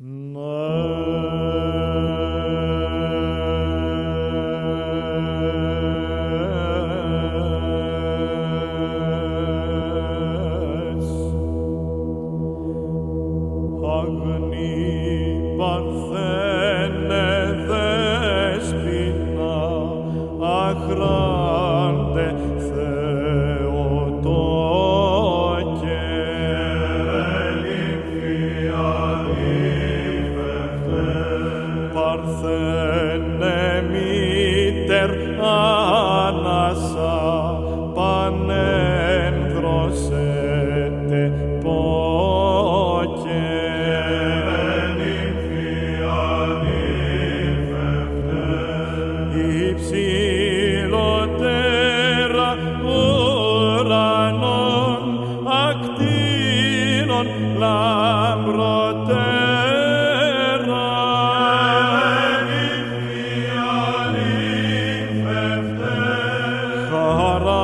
Mm. Sahara.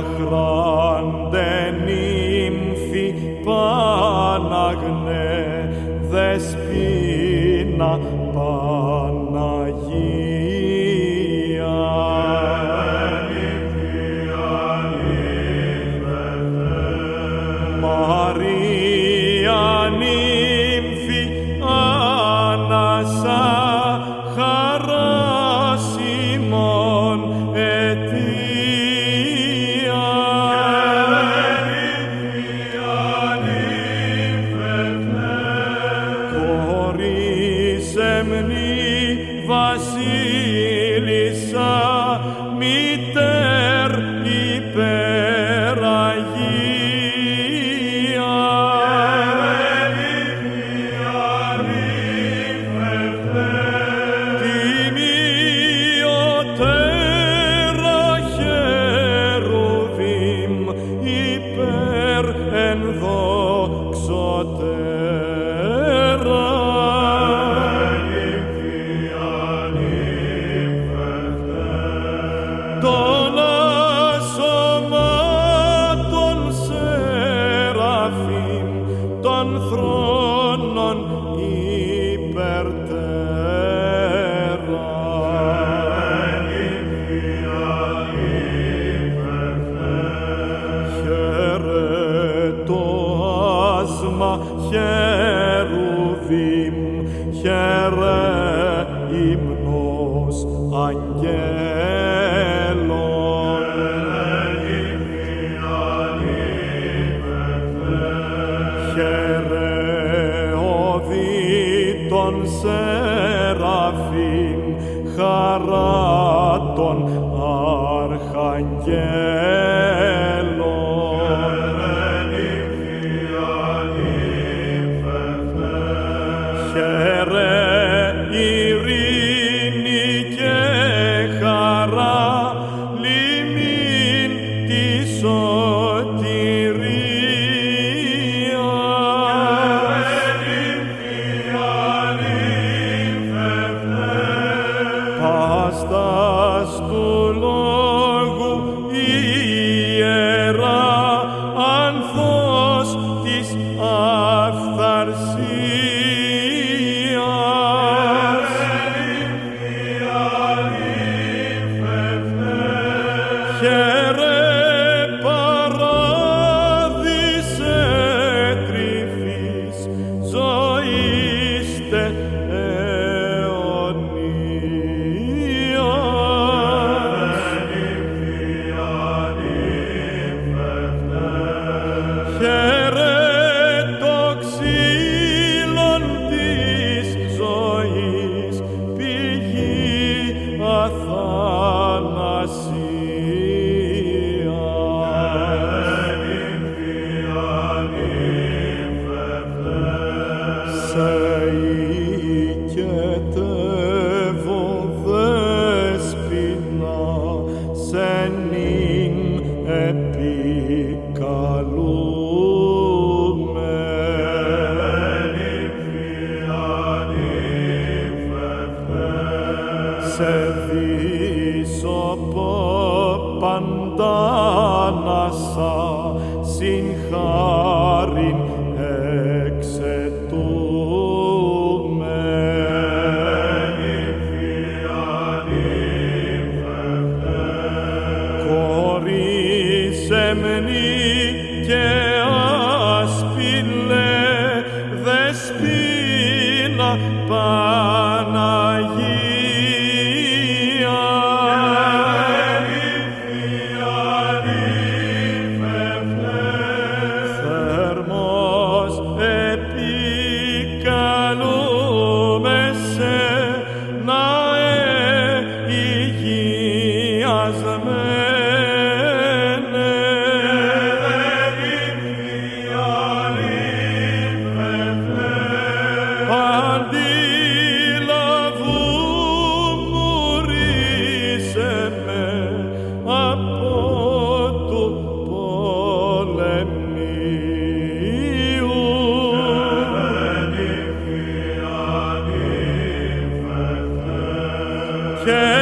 Πάχρονται νήμφη, παναγνέδε, πίνακα. Πανταγία. Γαλλική, e. των Σεραφείμ, χαρά των Αρχαγγέλων. Sinhasa, Sinhasa. Yeah.